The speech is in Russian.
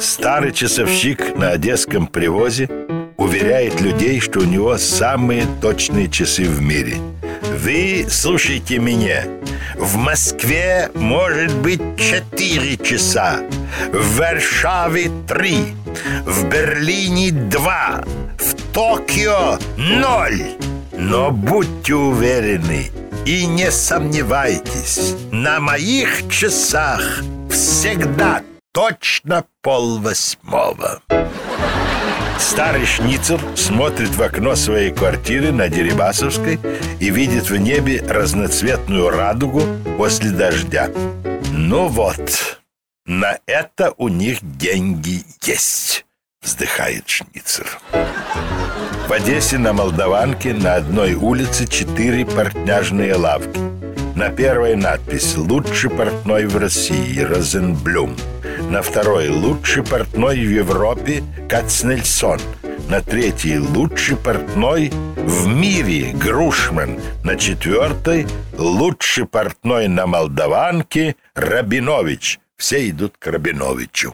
Старый часовщик на одесском привозе уверяет людей, что у него самые точные часы в мире. Вы слушайте меня. В Москве может быть 4 часа, в Варшаве 3, в Берлине 2, в Токио 0. Но будьте уверены и не сомневайтесь, на моих часах всегда точно полвосьмого. Старый шницер смотрит в окно своей квартиры на Дерибасовской и видит в небе разноцветную радугу после дождя. Ну вот, на это у них деньги есть, вздыхает шницер. В Одессе на Молдаванке на одной улице четыре портняжные лавки. На первой надпись «Лучший портной в России» Розенблюм. На второй «Лучший портной в Европе» Кацнельсон. На третьей «Лучший портной в мире» Грушман. На четвертой «Лучший портной на Молдаванке» Рабинович. Все идут к Рабиновичу.